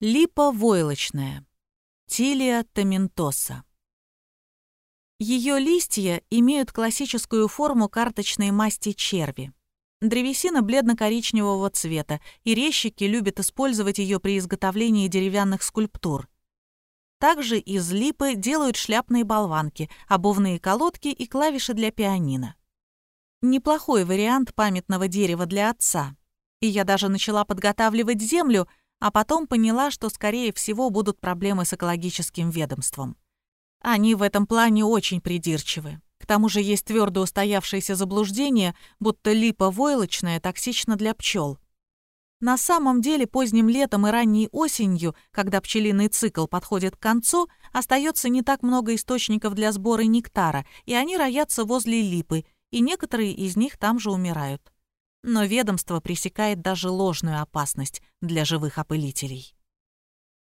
Липа войлочная. Тилия томентоса. Ее листья имеют классическую форму карточной масти черви. Древесина бледно-коричневого цвета, и резчики любят использовать ее при изготовлении деревянных скульптур. Также из липы делают шляпные болванки, обувные колодки и клавиши для пианино. Неплохой вариант памятного дерева для отца. И я даже начала подготавливать землю, а потом поняла, что, скорее всего, будут проблемы с экологическим ведомством. Они в этом плане очень придирчивы. К тому же есть твердо устоявшееся заблуждение, будто липа войлочная токсична для пчел. На самом деле поздним летом и ранней осенью, когда пчелиный цикл подходит к концу, остается не так много источников для сбора нектара, и они роятся возле липы, и некоторые из них там же умирают. Но ведомство пресекает даже ложную опасность для живых опылителей.